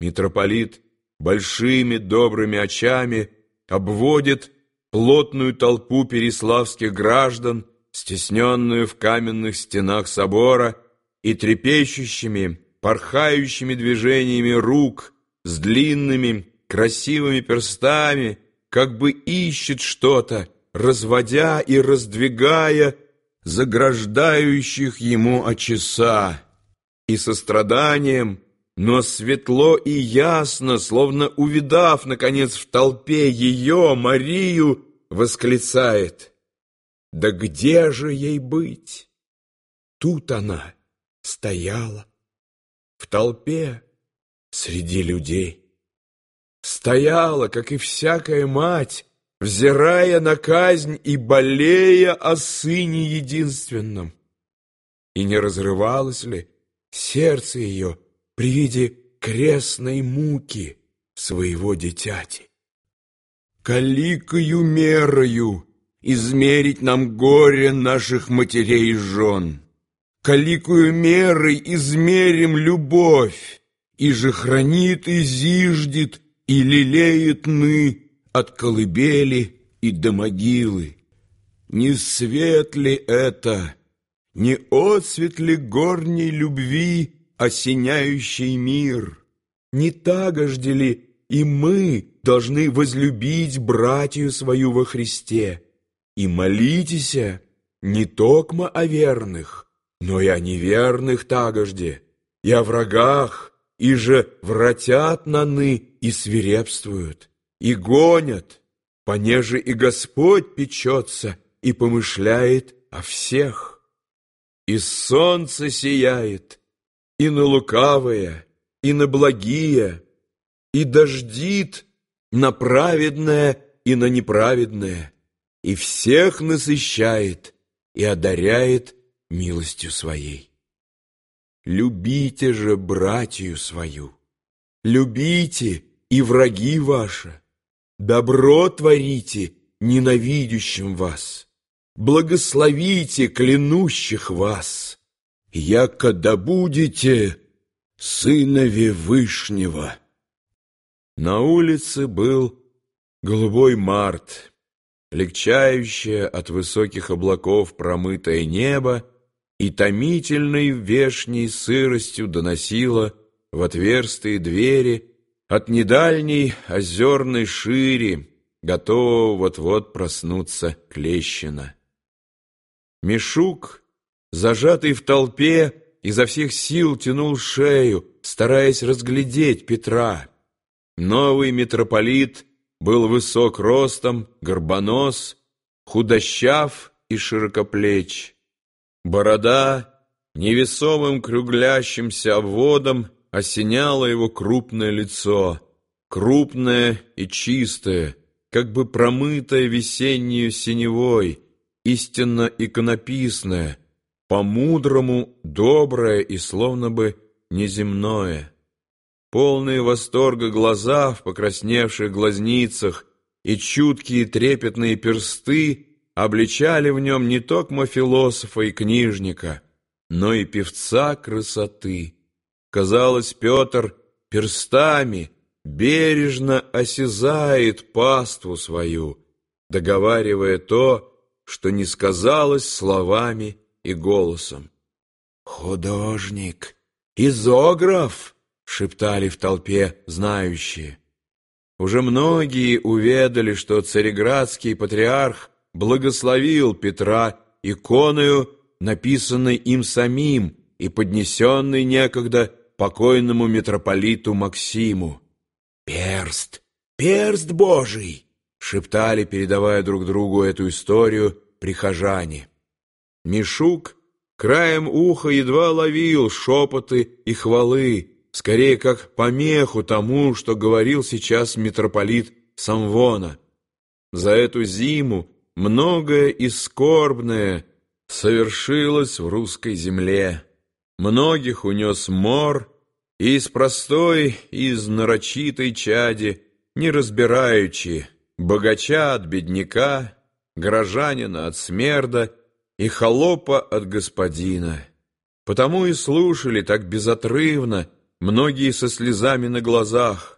Митрополит большими добрыми очами обводит плотную толпу переславских граждан, стесненную в каменных стенах собора, и трепещущими, порхающими движениями рук, с длинными, красивыми перстами, как бы ищет что-то, разводя и раздвигая заграждающих ему очеса, и состраданием, но светло и ясно, словно увидав, наконец, в толпе ее, Марию, восклицает «Да где же ей быть?» Тут она стояла, в толпе, среди людей. Стояла, как и всякая мать, взирая на казнь и болея о сыне единственном. И не разрывалось ли сердце ее при виде крестной муки своего дитяти? Каликою мерою измерить нам горе наших матерей и жен. Каликую мерой измерим любовь, и же хранит и зиждет, и лелеет ны от колыбели и до могилы. Не свет ли это, не отцвет ли горней любви, осеняющий мир? Не тагожде ли и мы должны возлюбить братью свою во Христе? И молитесь не токмо о верных, но и о неверных тагожде, и о врагах, и же вратят наны и свирепствуют, и гонят, понеже и Господь печется и помышляет о всех. И солнце сияет и на лукавые, и на благие, и дождит на праведное и на неправедное, и всех насыщает и одаряет милостью своей. Любите же братью свою, любите и враги ваши, добро творите ненавидящим вас, благословите клянущих вас, яко добудете сынове Вышнего. На улице был голубой март, легчающее от высоких облаков промытое небо и томительной вешней сыростью доносило в отверстые двери от недальней озерной шире, готового вот-вот проснуться Клещина. Мишук, зажатый в толпе, изо всех сил тянул шею, стараясь разглядеть Петра. Новый митрополит был высок ростом, горбонос, худощав и широкоплеч. Борода невесомым круглящимся обводом осеняла его крупное лицо, крупное и чистое, как бы промытое весеннюю синевой, истинно иконописное, по-мудрому доброе и словно бы неземное. Полные восторга глаза в покрасневших глазницах и чуткие трепетные персты обличали в нем не только философа и книжника, но и певца красоты. Казалось, Петр перстами бережно осязает паству свою, договаривая то, что не сказалось словами и голосом. «Художник! Изограф!» — шептали в толпе знающие. Уже многие уведали, что цареградский патриарх благословил Петра иконою, написанной им самим и поднесенной некогда покойному митрополиту Максиму. «Перст! Перст Божий!» — шептали, передавая друг другу эту историю прихожане. Мишук краем уха едва ловил шепоты и хвалы, скорее как помеху тому, что говорил сейчас митрополит Самвона. За эту зиму многое и скорбное совершилось в русской земле. Многих унес мор, и из простой, из нарочитой чади, не разбираючи, богача от бедняка, горожанина от смерда и холопа от господина. Потому и слушали так безотрывно многие со слезами на глазах.